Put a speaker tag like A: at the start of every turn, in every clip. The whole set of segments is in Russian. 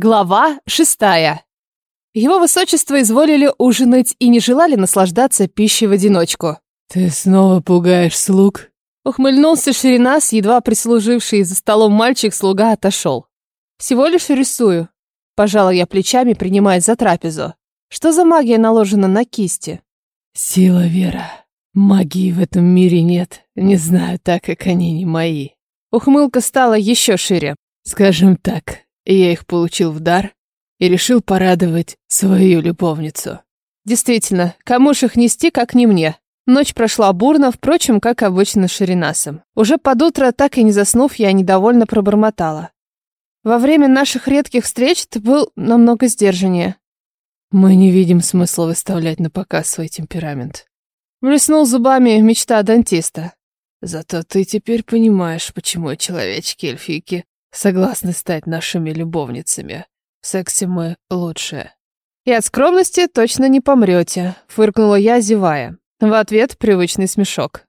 A: Глава шестая. Его высочество изволили ужинать и не желали наслаждаться пищей в одиночку.
B: «Ты снова пугаешь слуг?»
A: Ухмыльнулся Ширинас, едва прислуживший за столом мальчик-слуга отошел. «Всего лишь рисую», – пожала я плечами, принимаясь за трапезу. «Что за магия наложена на кисти?»
B: «Сила Вера. Магии в этом мире нет. Не знаю, так как они не мои».
A: Ухмылка стала еще шире.
B: «Скажем так, я их получил в дар и решил порадовать свою любовницу.
A: Действительно, кому ж их нести, как не мне. Ночь прошла бурно, впрочем, как обычно с Ширинасом. Уже под утро, так и не заснув, я недовольно пробормотала. Во время наших редких встреч ты был намного сдержаннее.
B: Мы не видим смысла выставлять на показ свой темперамент.
A: Блеснул зубами мечта дантиста.
B: Зато ты теперь понимаешь, почему человечки-эльфийки согласны стать нашими любовницами. В сексе мы лучшие.
A: И от скромности точно не помрете, фыркнула я, зевая. В ответ привычный смешок.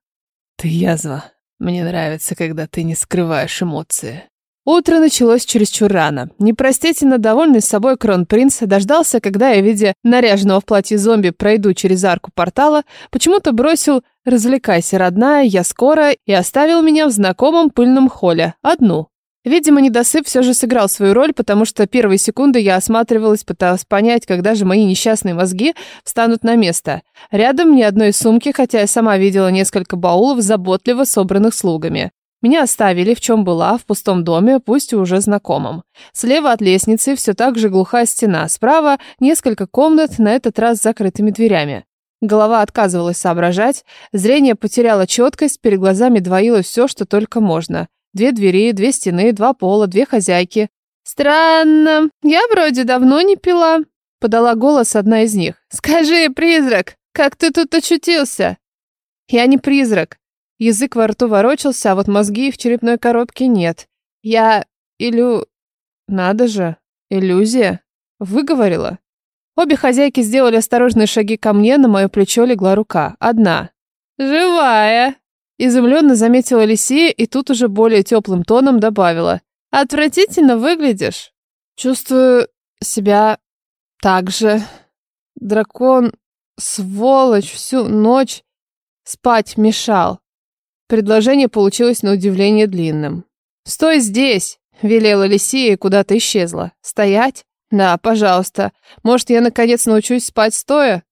B: Ты язва. Мне нравится, когда ты не скрываешь эмоции.
A: Утро началось чересчур рано. Непростительно довольный собой кронпринц дождался, когда я, видя наряженного в платье зомби, пройду через арку портала, почему-то бросил «Развлекайся, родная, я скоро» и оставил меня в знакомом пыльном холле, одну. Видимо, недосып все же сыграл свою роль, потому что первые секунды я осматривалась, пыталась понять, когда же мои несчастные мозги встанут на место. Рядом ни одной сумки, хотя я сама видела несколько баулов, заботливо собранных слугами. Меня оставили, в чем была, в пустом доме, пусть и уже знакомом. Слева от лестницы все так же глухая стена, справа несколько комнат, на этот раз с закрытыми дверями. Голова отказывалась соображать, зрение потеряло четкость, перед глазами двоилось все, что только можно. Две двери, две стены, два пола, две хозяйки. «Странно, я вроде давно не пила», — подала голос одна из них. «Скажи, призрак, как ты тут очутился?» «Я не призрак». Язык во рту ворочался, а вот мозги в черепной коробке нет. «Я... илю... надо же, иллюзия». Выговорила. Обе хозяйки сделали осторожные шаги ко мне, на мое плечо легла рука. Одна. «Живая», Изумленно заметила Лисия и тут уже более теплым тоном добавила. «Отвратительно выглядишь». Чувствую себя так же. Дракон, сволочь, всю ночь спать мешал. Предложение получилось на удивление длинным. «Стой здесь!» — велела Лисия и куда-то исчезла. «Стоять? Да, пожалуйста. Может, я наконец научусь спать стоя?»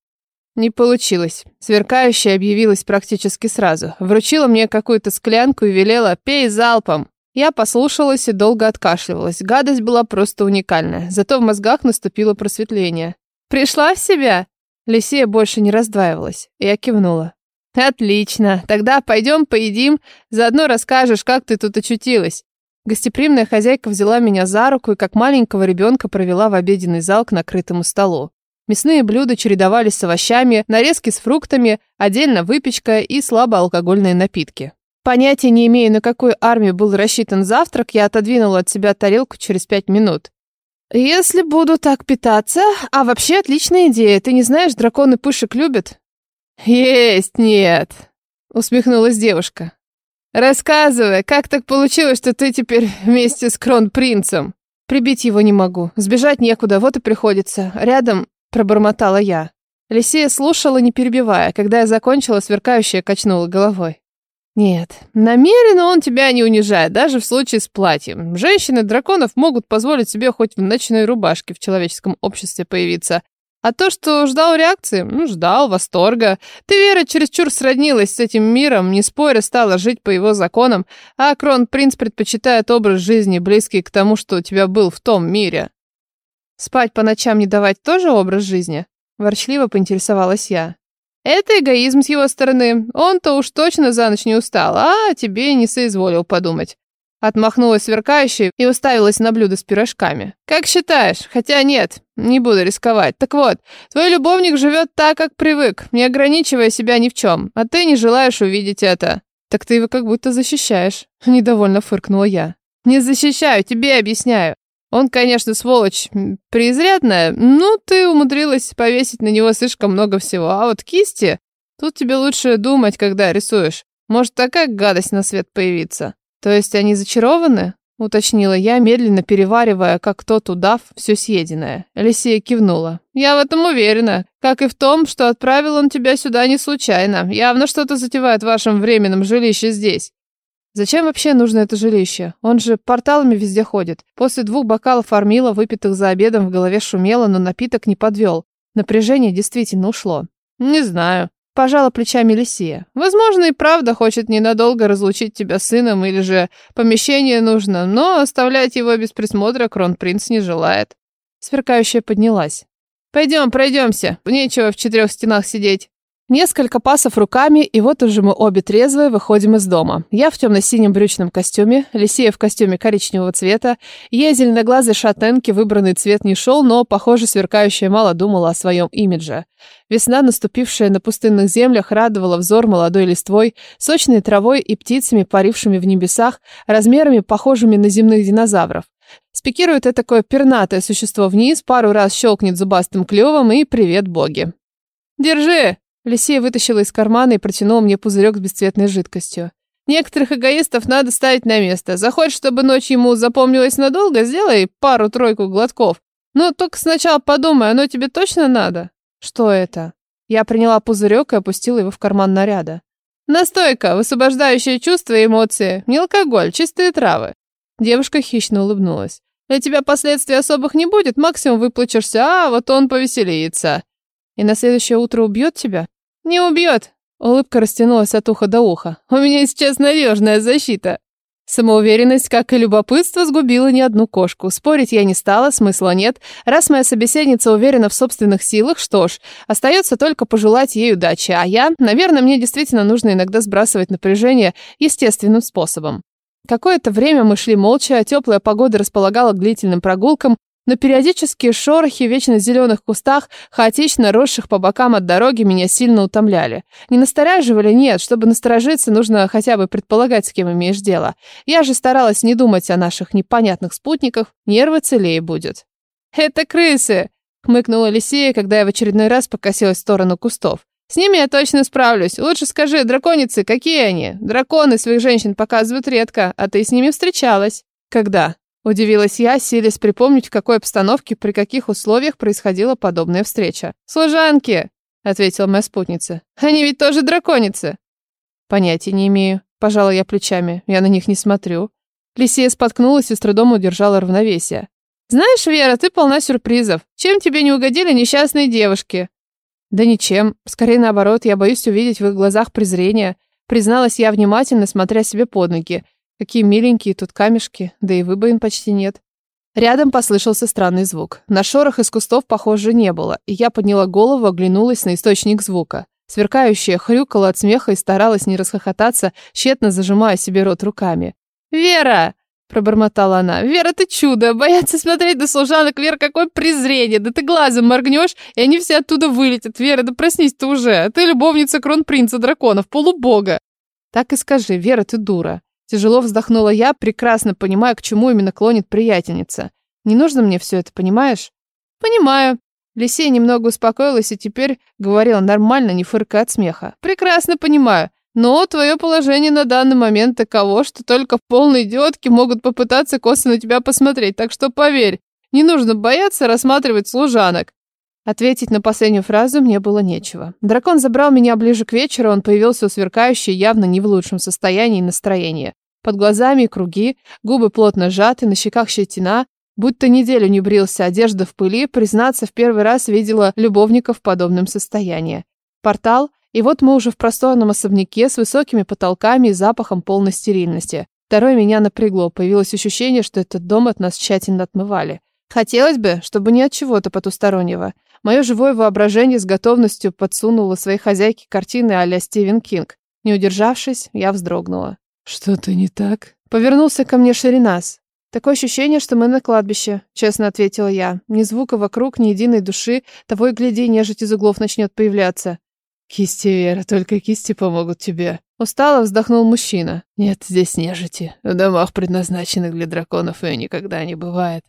A: Не получилось. Сверкающая объявилась практически сразу. Вручила мне какую-то склянку и велела «пей залпом». Я послушалась и долго откашливалась. Гадость была просто уникальная. Зато в мозгах наступило просветление. «Пришла в себя?» Лисия больше не раздваивалась. Я кивнула. «Отлично. Тогда пойдем поедим. Заодно расскажешь, как ты тут очутилась». Гостеприимная хозяйка взяла меня за руку и как маленького ребенка провела в обеденный зал к накрытому столу. Мясные блюда чередовались с овощами, нарезки с фруктами, отдельно выпечка и слабоалкогольные напитки. Понятия не имея, на какую армию был рассчитан завтрак, я отодвинула от себя тарелку через пять минут. «Если буду так питаться... А вообще отличная идея. Ты не знаешь, драконы пышек любят?» «Есть нет», — усмехнулась девушка. «Рассказывай, как так получилось, что ты теперь вместе с кронпринцем?» «Прибить его не могу. Сбежать некуда, вот и приходится. Рядом пробормотала я. Лисия слушала, не перебивая. Когда я закончила, сверкающая качнула головой. Нет, намеренно он тебя не унижает, даже в случае с платьем. Женщины драконов могут позволить себе хоть в ночной рубашке в человеческом обществе появиться. А то, что ждал реакции, ну, ждал восторга. Ты, Вера, чересчур сроднилась с этим миром, не споря стала жить по его законам, а Крон-принц предпочитает образ жизни, близкий к тому, что у тебя был в том мире. Спать по ночам не давать тоже образ жизни? Ворчливо поинтересовалась я. Это эгоизм с его стороны. Он-то уж точно за ночь не устал, а тебе не соизволил подумать. Отмахнулась сверкающей и уставилась на блюдо с пирожками. «Как считаешь? Хотя нет, не буду рисковать. Так вот, твой любовник живет так, как привык, не ограничивая себя ни в чем, а ты не желаешь увидеть это». «Так ты его как будто защищаешь», — недовольно фыркнула я. «Не защищаю, тебе объясняю. Он, конечно, сволочь преизрядная, но ты умудрилась повесить на него слишком много всего. А вот кисти, тут тебе лучше думать, когда рисуешь. Может такая гадость на свет появиться. То есть они зачарованы? уточнила я, медленно переваривая, как тот удав, все съеденное. Лисия кивнула. «Я в этом уверена. Как и в том, что отправил он тебя сюда не случайно. Явно что-то затевает в вашем временном жилище здесь». Зачем вообще нужно это жилище? Он же порталами везде ходит. После двух бокалов армила, выпитых за обедом, в голове шумело, но напиток не подвел. Напряжение действительно ушло. «Не знаю», Пожала плечами Лисия. Возможно, и правда хочет ненадолго разлучить тебя с сыном, или же помещение нужно, но оставлять его без присмотра кронпринц не желает. Сверкающая поднялась. Пойдем, пройдемся. Нечего в четырех стенах сидеть. Несколько пасов руками, и вот уже мы обе трезвые выходим из дома. Я в темно-синем брючном костюме, Лисия в костюме коричневого цвета. Ей зеленоглазой шатенке выбранный цвет не шел, но, похоже, сверкающая мало думала о своем имидже. Весна, наступившая на пустынных землях, радовала взор молодой листвой, сочной травой и птицами, парившими в небесах, размерами, похожими на земных динозавров. Спикирует это такое пернатое существо вниз, пару раз щелкнет зубастым клювом и привет боги. «Держи!» Лисия вытащила из кармана и протянула мне пузырек с бесцветной жидкостью. Некоторых эгоистов надо ставить на место. Захочешь, чтобы ночь ему запомнилась надолго, сделай пару-тройку глотков. Но только сначала подумай, оно тебе точно надо? Что это? Я приняла пузырек и опустила его в карман наряда. Настойка, высвобождающая чувства и эмоции. Не алкоголь, чистые травы. Девушка хищно улыбнулась. Для тебя последствий особых не будет, максимум выплачешься, а вот он повеселится. И на следующее утро убьет тебя? «Не убьет!» Улыбка растянулась от уха до уха. «У меня сейчас надежная защита!» Самоуверенность, как и любопытство, сгубила не одну кошку. Спорить я не стала, смысла нет. Раз моя собеседница уверена в собственных силах, что ж, остается только пожелать ей удачи. А я, наверное, мне действительно нужно иногда сбрасывать напряжение естественным способом. Какое-то время мы шли молча, а теплая погода располагала к длительным прогулкам, но периодические шорохи в вечно зеленых кустах, хаотично росших по бокам от дороги, меня сильно утомляли. Не настораживали? Нет. Чтобы насторожиться, нужно хотя бы предполагать, с кем имеешь дело. Я же старалась не думать о наших непонятных спутниках, нервы целее будет. «Это крысы!» — хмыкнула Лисея, когда я в очередной раз покосилась в сторону кустов. «С ними я точно справлюсь. Лучше скажи, драконицы, какие они? Драконы своих женщин показывают редко, а ты с ними встречалась». «Когда?» Удивилась я, силясь припомнить, в какой обстановке, при каких условиях происходила подобная встреча. «Служанки!» — ответила моя спутница. «Они ведь тоже драконицы!» «Понятия не имею», — пожала я плечами. «Я на них не смотрю». Лисия споткнулась и с трудом удержала равновесие. «Знаешь, Вера, ты полна сюрпризов. Чем тебе не угодили несчастные девушки?» «Да ничем. Скорее наоборот, я боюсь увидеть в их глазах презрение», призналась я внимательно, смотря себе под ноги. Какие миленькие тут камешки, да и выбоин почти нет. Рядом послышался странный звук. На шорох из кустов, похоже, не было, и я подняла голову, оглянулась на источник звука. Сверкающая хрюкала от смеха и старалась не расхохотаться, тщетно зажимая себе рот руками. «Вера!» — пробормотала она. «Вера, ты чудо! Боятся смотреть на служанок! Вера, какое презрение! Да ты глазом моргнешь, и они все оттуда вылетят! Вера, да проснись ты уже! Ты любовница кронпринца драконов, полубога!» «Так и скажи, Вера, ты дура!» Тяжело вздохнула я, прекрасно понимая, к чему именно клонит приятельница. Не нужно мне все это, понимаешь? Понимаю. Лисей немного успокоилась и теперь говорила нормально, не фыркая от смеха. Прекрасно понимаю. Но твое положение на данный момент таково, что только полные идиотки могут попытаться косо на тебя посмотреть, так что поверь, не нужно бояться рассматривать служанок. Ответить на последнюю фразу мне было нечего. Дракон забрал меня ближе к вечеру, он появился у сверкающей, явно не в лучшем состоянии настроения. Под глазами круги, губы плотно сжаты, на щеках щетина, будто неделю не брился, одежда в пыли, признаться, в первый раз видела любовника в подобном состоянии. Портал, и вот мы уже в просторном особняке с высокими потолками и запахом полной стерильности. Второе меня напрягло, появилось ощущение, что этот дом от нас тщательно отмывали. Хотелось бы, чтобы не от чего-то потустороннего. Мое живое воображение с готовностью подсунуло своей хозяйке картины а-ля Стивен Кинг. Не удержавшись, я вздрогнула.
B: «Что-то не так?»
A: Повернулся ко мне Шаринас. «Такое ощущение, что мы на кладбище», — честно ответила я. «Ни звука вокруг, ни единой души, того и гляди, нежить из углов начнет появляться».
B: «Кисти, Вера, только кисти помогут тебе».
A: Устало вздохнул мужчина.
B: «Нет здесь нежити. В домах, предназначенных для драконов, ее никогда не бывает.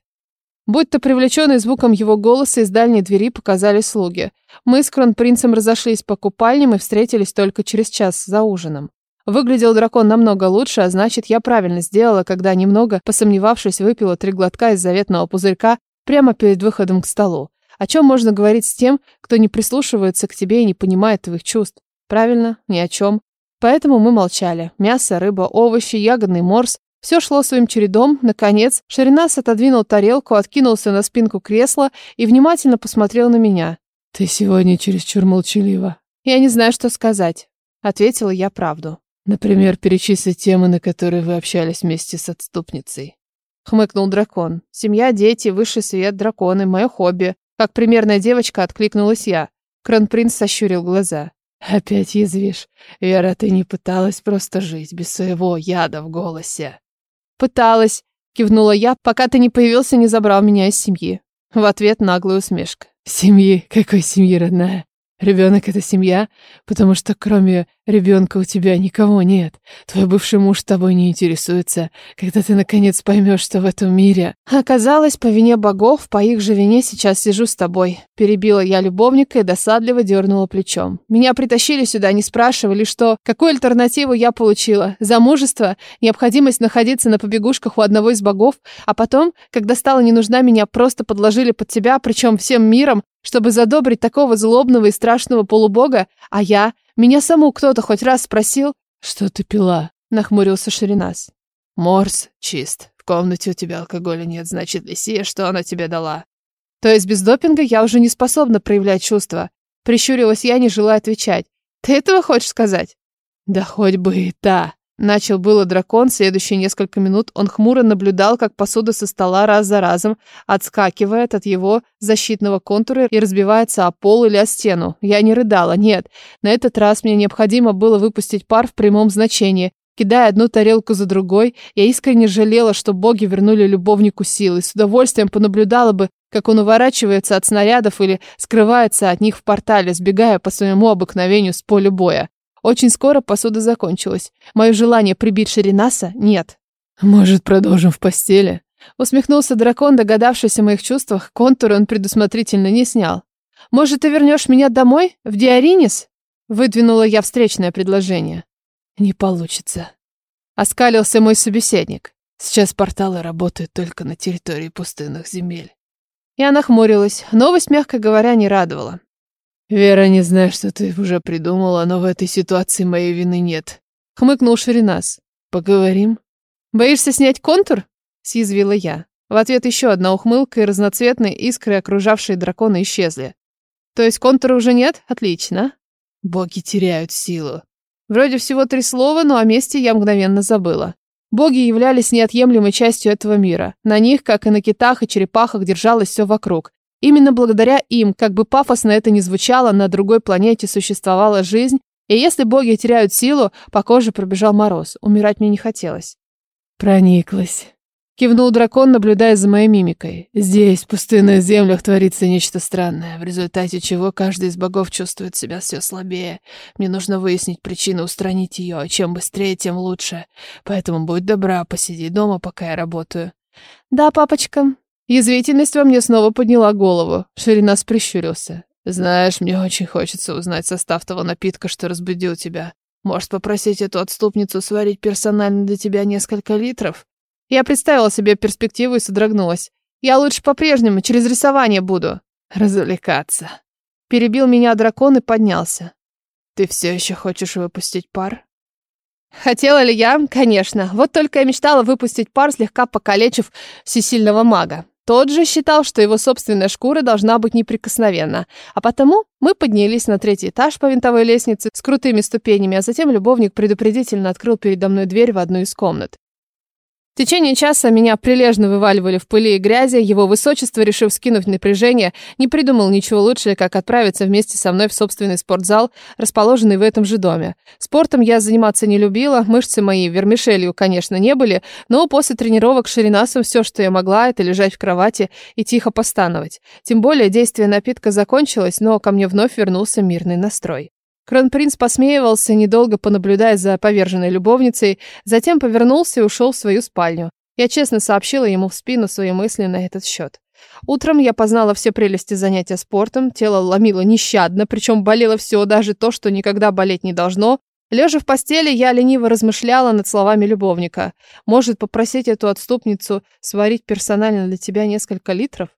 A: Будь-то привлеченный звуком его голоса из дальней двери показали слуги. Мы с кронпринцем разошлись по купальням и встретились только через час за ужином. Выглядел дракон намного лучше, а значит, я правильно сделала, когда, немного посомневавшись, выпила три глотка из заветного пузырька прямо перед выходом к столу. О чем можно говорить с тем, кто не прислушивается к тебе и не понимает твоих чувств? Правильно, ни о чем. Поэтому мы молчали. Мясо, рыба, овощи, ягодный морс. Все шло своим чередом. Наконец, Шаринас отодвинул тарелку, откинулся на спинку кресла и внимательно посмотрел на меня.
B: «Ты сегодня чересчур молчалива».
A: «Я не знаю, что сказать», — ответила я правду.
B: «Например, перечислить темы, на которые вы общались вместе с отступницей».
A: Хмыкнул дракон. «Семья, дети, высший свет, драконы, мое хобби. Как примерная девочка откликнулась я. Кронпринц сощурил глаза.
B: «Опять язвишь. Вера, ты не пыталась просто жить без своего яда в голосе?»
A: «Пыталась», — кивнула я, пока ты не появился не забрал меня из семьи. В ответ наглая усмешка.
B: «Семьи? Какой семьи, родная? Ребенок — это семья, потому что кроме ребенка у тебя никого нет. Твой бывший муж тобой не интересуется. Когда ты наконец поймешь, что в этом мире...
A: Оказалось, по вине богов, по их же вине сейчас сижу с тобой. Перебила я любовника и досадливо дернула плечом. Меня притащили сюда, не спрашивали, что... Какую альтернативу я получила? Замужество? Необходимость находиться на побегушках у одного из богов? А потом, когда стала не нужна, меня просто подложили под тебя, причем всем миром, чтобы задобрить такого злобного и страшного полубога, а я, меня саму кто-то хоть раз спросил,
B: что ты пила,
A: нахмурился Ширинас.
B: Морс чист. В комнате у тебя алкоголя нет, значит, Лисия, что она тебе дала?
A: То есть без допинга я уже не способна проявлять чувства. Прищурилась я, не желая отвечать. Ты этого хочешь сказать?
B: Да хоть бы и та.
A: Начал было дракон, следующие несколько минут он хмуро наблюдал, как посуда со стола раз за разом отскакивает от его защитного контура и разбивается о пол или о стену. Я не рыдала, нет. На этот раз мне необходимо было выпустить пар в прямом значении. Кидая одну тарелку за другой, я искренне жалела, что боги вернули любовнику силы. С удовольствием понаблюдала бы, как он уворачивается от снарядов или скрывается от них в портале, сбегая по своему обыкновению с поля боя. Очень скоро посуда закончилась. Мое желание прибить Ширинаса нет.
B: «Может, продолжим в постели?»
A: Усмехнулся дракон, догадавшись о моих чувствах. Контуры он предусмотрительно не снял. «Может, ты вернешь меня домой? В Диаринис?» Выдвинула я встречное предложение.
B: «Не получится».
A: Оскалился мой собеседник.
B: «Сейчас порталы работают только на территории пустынных земель».
A: Я нахмурилась. Новость, мягко говоря, не радовала.
B: «Вера, не знаю, что ты уже придумала, но в этой ситуации моей вины нет», —
A: хмыкнул Ширинас.
B: «Поговорим?»
A: «Боишься снять контур?» — съязвила я. В ответ еще одна ухмылка, и разноцветные искры, окружавшие дракона, исчезли. «То есть контура уже нет? Отлично».
B: «Боги теряют силу».
A: Вроде всего три слова, но о месте я мгновенно забыла. Боги являлись неотъемлемой частью этого мира. На них, как и на китах и черепахах, держалось все вокруг. Именно благодаря им, как бы пафосно это ни звучало, на другой планете существовала жизнь, и если боги теряют силу, по коже пробежал мороз. Умирать мне не хотелось.
B: Прониклась.
A: Кивнул дракон, наблюдая за моей мимикой.
B: Здесь, в пустынных землях, творится нечто странное, в результате чего каждый из богов чувствует себя все слабее. Мне нужно выяснить причину, устранить ее, а чем быстрее, тем лучше. Поэтому будь добра, посиди дома, пока я работаю.
A: Да, папочка, Язвительность во мне снова подняла голову. Ширинас прищурился.
B: «Знаешь, мне очень хочется узнать состав того напитка, что разбудил тебя. Может, попросить эту отступницу сварить персонально для тебя несколько литров?»
A: Я представила себе перспективу и содрогнулась. «Я лучше по-прежнему, через рисование буду».
B: «Развлекаться».
A: Перебил меня дракон и поднялся.
B: «Ты все еще хочешь выпустить пар?»
A: Хотела ли я? Конечно. Вот только я мечтала выпустить пар, слегка покалечив всесильного мага. Тот же считал, что его собственная шкура должна быть неприкосновенна. А потому мы поднялись на третий этаж по винтовой лестнице с крутыми ступенями, а затем любовник предупредительно открыл передо мной дверь в одну из комнат. В течение часа меня прилежно вываливали в пыли и грязи, его высочество, решив скинуть напряжение, не придумал ничего лучше, как отправиться вместе со мной в собственный спортзал, расположенный в этом же доме. Спортом я заниматься не любила, мышцы мои вермишелью, конечно, не были, но после тренировок ширинасом все, что я могла, это лежать в кровати и тихо постановать. Тем более действие напитка закончилось, но ко мне вновь вернулся мирный настрой. Кронпринц посмеивался, недолго понаблюдая за поверженной любовницей, затем повернулся и ушел в свою спальню. Я честно сообщила ему в спину свои мысли на этот счет. Утром я познала все прелести занятия спортом, тело ломило нещадно, причем болело все, даже то, что никогда болеть не должно, Лежа в постели, я лениво размышляла над словами любовника. Может, попросить эту отступницу сварить персонально для тебя несколько литров?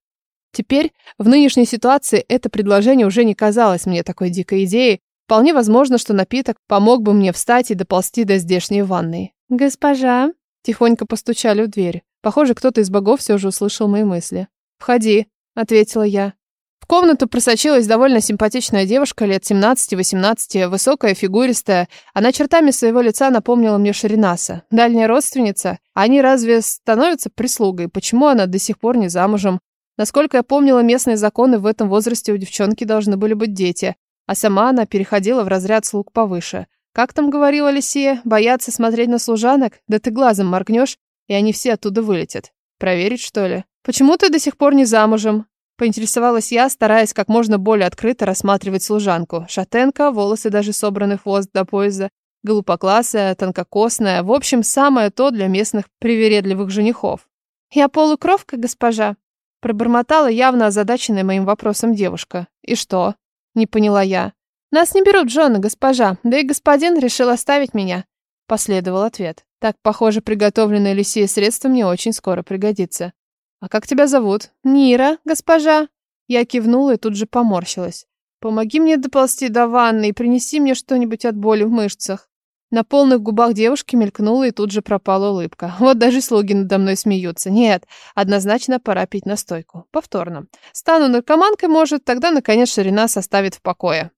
A: Теперь, в нынешней ситуации, это предложение уже не казалось мне такой дикой идеей. Вполне возможно, что напиток помог бы мне встать и доползти до здешней ванной. «Госпожа?» Тихонько постучали в дверь. Похоже, кто-то из богов все же услышал мои мысли. «Входи», — ответила я. В комнату просочилась довольно симпатичная девушка лет 17-18, высокая, фигуристая. Она чертами своего лица напомнила мне Шаринаса. Дальняя родственница. Они разве становятся прислугой? Почему она до сих пор не замужем? Насколько я помнила местные законы, в этом возрасте у девчонки должны были быть дети, а сама она переходила в разряд слуг повыше. Как там говорила Лисия, бояться смотреть на служанок? Да ты глазом моргнешь, и они все оттуда вылетят. Проверить, что ли? Почему ты до сих пор не замужем? Поинтересовалась я, стараясь как можно более открыто рассматривать служанку. Шатенка, волосы даже собраны хвост до пояса, голубоклассая, тонкокосная, в общем, самое то для местных привередливых женихов. «Я полукровка, госпожа», — пробормотала явно озадаченная моим вопросом девушка. «И что?» — не поняла я. «Нас не берут жены, госпожа, да и господин решил оставить меня», — последовал ответ. «Так, похоже, приготовленное Лисия средство мне очень скоро пригодится». «А как тебя зовут?» «Нира, госпожа». Я кивнула и тут же поморщилась. «Помоги мне доползти до ванны и принеси мне что-нибудь от боли в мышцах». На полных губах девушки мелькнула и тут же пропала улыбка. Вот даже слуги надо мной смеются. Нет, однозначно пора пить настойку. Повторно. Стану наркоманкой, может, тогда, наконец, Ширина составит в покое.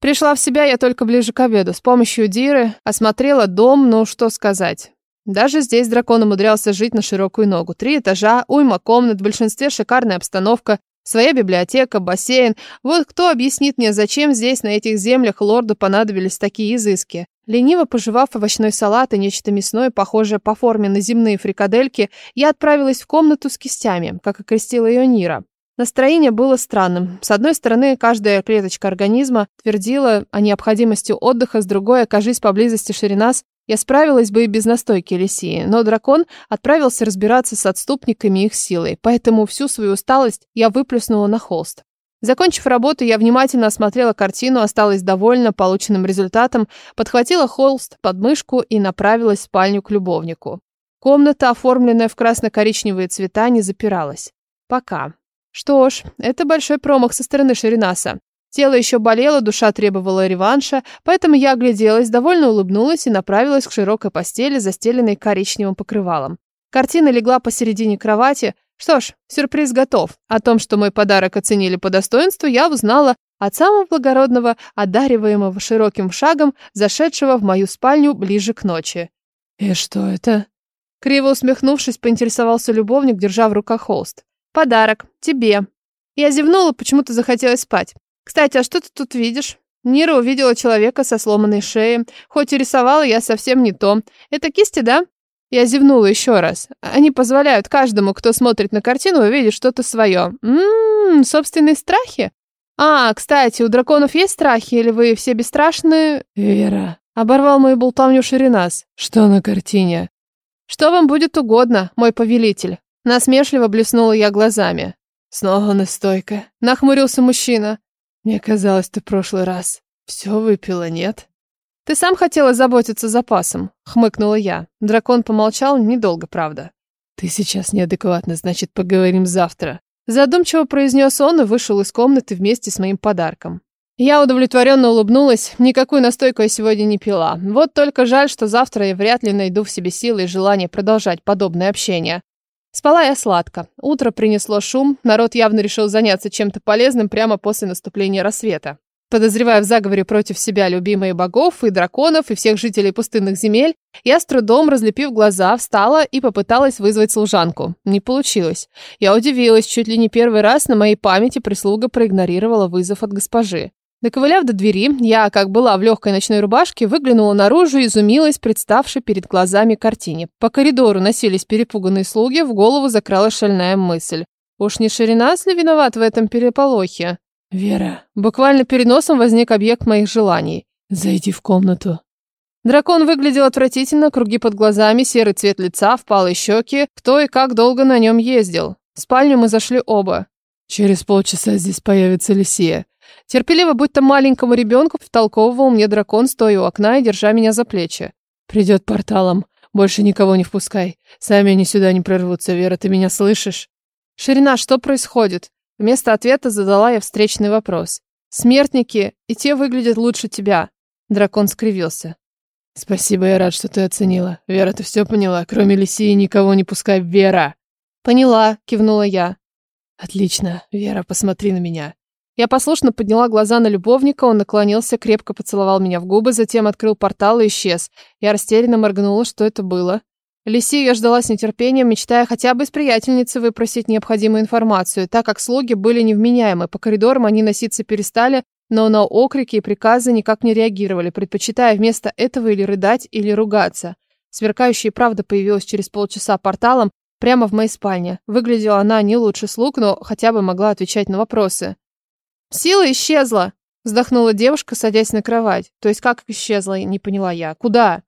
A: Пришла в себя я только ближе к обеду. С помощью Диры осмотрела дом, ну что сказать. Даже здесь дракон умудрялся жить на широкую ногу. Три этажа, уйма комнат, в большинстве шикарная обстановка, своя библиотека, бассейн. Вот кто объяснит мне, зачем здесь, на этих землях, лорду понадобились такие изыски? Лениво пожевав овощной салат и нечто мясное, похожее по форме на земные фрикадельки, я отправилась в комнату с кистями, как окрестила ее Нира. Настроение было странным. С одной стороны, каждая клеточка организма твердила о необходимости отдыха, с другой, окажись поблизости Ширинас, я справилась бы и без настойки Лисии, но дракон отправился разбираться с отступниками их силой, поэтому всю свою усталость я выплеснула на холст. Закончив работу, я внимательно осмотрела картину, осталась довольна полученным результатом, подхватила холст под мышку и направилась в спальню к любовнику. Комната, оформленная в красно-коричневые цвета, не запиралась. Пока. Что ж, это большой промах со стороны Ширинаса. Тело еще болело, душа требовала реванша, поэтому я огляделась, довольно улыбнулась и направилась к широкой постели, застеленной коричневым покрывалом. Картина легла посередине кровати. Что ж, сюрприз готов. О том, что мой подарок оценили по достоинству, я узнала от самого благородного, одариваемого широким шагом, зашедшего в мою спальню ближе к ночи.
B: «И что это?»
A: Криво усмехнувшись, поинтересовался любовник, держа в руках холст. «Подарок. Тебе». Я зевнула, почему-то захотелось спать. Кстати, а что ты тут видишь? Нира увидела человека со сломанной шеей. Хоть и рисовала я совсем не то. Это кисти, да? Я зевнула еще раз. Они позволяют каждому, кто смотрит на картину, увидеть что-то свое. Ммм, собственные страхи? А, кстати, у драконов есть страхи, или вы все бесстрашные?
B: Вера.
A: Оборвал мою болтовню Ширинас.
B: Что на картине?
A: Что вам будет угодно, мой повелитель? Насмешливо блеснула я глазами.
B: Снова настойка.
A: Нахмурился мужчина.
B: Мне казалось, ты в прошлый раз все выпила, нет?
A: Ты сам хотела заботиться запасом, хмыкнула я. Дракон помолчал недолго, правда.
B: Ты сейчас неадекватна, значит, поговорим завтра.
A: Задумчиво произнес он и вышел из комнаты вместе с моим подарком. Я удовлетворенно улыбнулась. Никакую настойку я сегодня не пила. Вот только жаль, что завтра я вряд ли найду в себе силы и желание продолжать подобное общение. Спала я сладко. Утро принесло шум, народ явно решил заняться чем-то полезным прямо после наступления рассвета. Подозревая в заговоре против себя любимые богов и драконов и всех жителей пустынных земель, я с трудом, разлепив глаза, встала и попыталась вызвать служанку. Не получилось. Я удивилась, чуть ли не первый раз на моей памяти прислуга проигнорировала вызов от госпожи. Доковыляв до двери, я, как была в легкой ночной рубашке, выглянула наружу и изумилась представшей перед глазами картине. По коридору носились перепуганные слуги, в голову закрала шальная мысль. Уж не Ширинас ли виноват в этом переполохе?
B: Вера,
A: буквально перед носом возник объект моих желаний.
B: Зайди в комнату.
A: Дракон выглядел отвратительно, круги под глазами, серый цвет лица, впалые щеки. Кто и как долго на нем ездил. В спальню мы зашли оба.
B: Через полчаса здесь появится Лисия.
A: Терпеливо, будто маленькому ребенку, втолковывал мне дракон, стоя у окна и держа меня за плечи.
B: Придет порталом. Больше никого не впускай. Сами они сюда не прорвутся. Вера, ты меня слышишь?
A: Ширина, что происходит? Вместо ответа задала я встречный вопрос. Смертники, и те выглядят лучше тебя. Дракон скривился.
B: Спасибо, я рад, что ты оценила. Вера, ты все поняла? Кроме Лисии никого не пускай, Вера.
A: Поняла, кивнула я.
B: Отлично. Вера, посмотри на меня.
A: Я послушно подняла глаза на любовника, он наклонился, крепко поцеловал меня в губы, затем открыл портал и исчез. Я растерянно моргнула, что это было. Лисию я ждала с нетерпением, мечтая хотя бы из приятельницы выпросить необходимую информацию, так как слуги были невменяемы, по коридорам они носиться перестали, но на окрики и приказы никак не реагировали, предпочитая вместо этого или рыдать, или ругаться. Сверкающая правда появилась через полчаса порталом прямо в моей спальне. Выглядела она не лучше слуг, но хотя бы могла отвечать на вопросы. «Сила исчезла!» — вздохнула девушка, садясь на кровать. То есть как исчезла, не поняла я. «Куда?»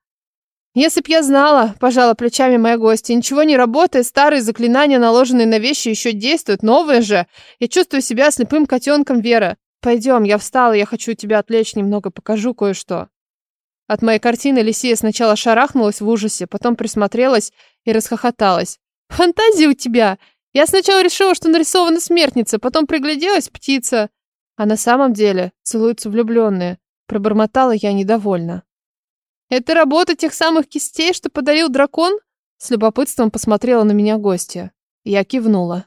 A: «Если б я знала», — пожала плечами моя гостья, «ничего не работает, старые заклинания, наложенные на вещи, еще действуют, новые же. Я чувствую себя слепым котенком, Вера. Пойдем, я встала, я хочу тебя отвлечь немного, покажу кое-что». От моей картины Лисия сначала шарахнулась в ужасе, потом присмотрелась и расхохоталась. «Фантазия у тебя! Я сначала решила, что нарисована смертница, потом пригляделась птица. А на самом деле целуются влюбленные. Пробормотала я недовольно. «Это работа тех самых кистей, что подарил дракон?» С любопытством посмотрела на меня гостья. Я кивнула.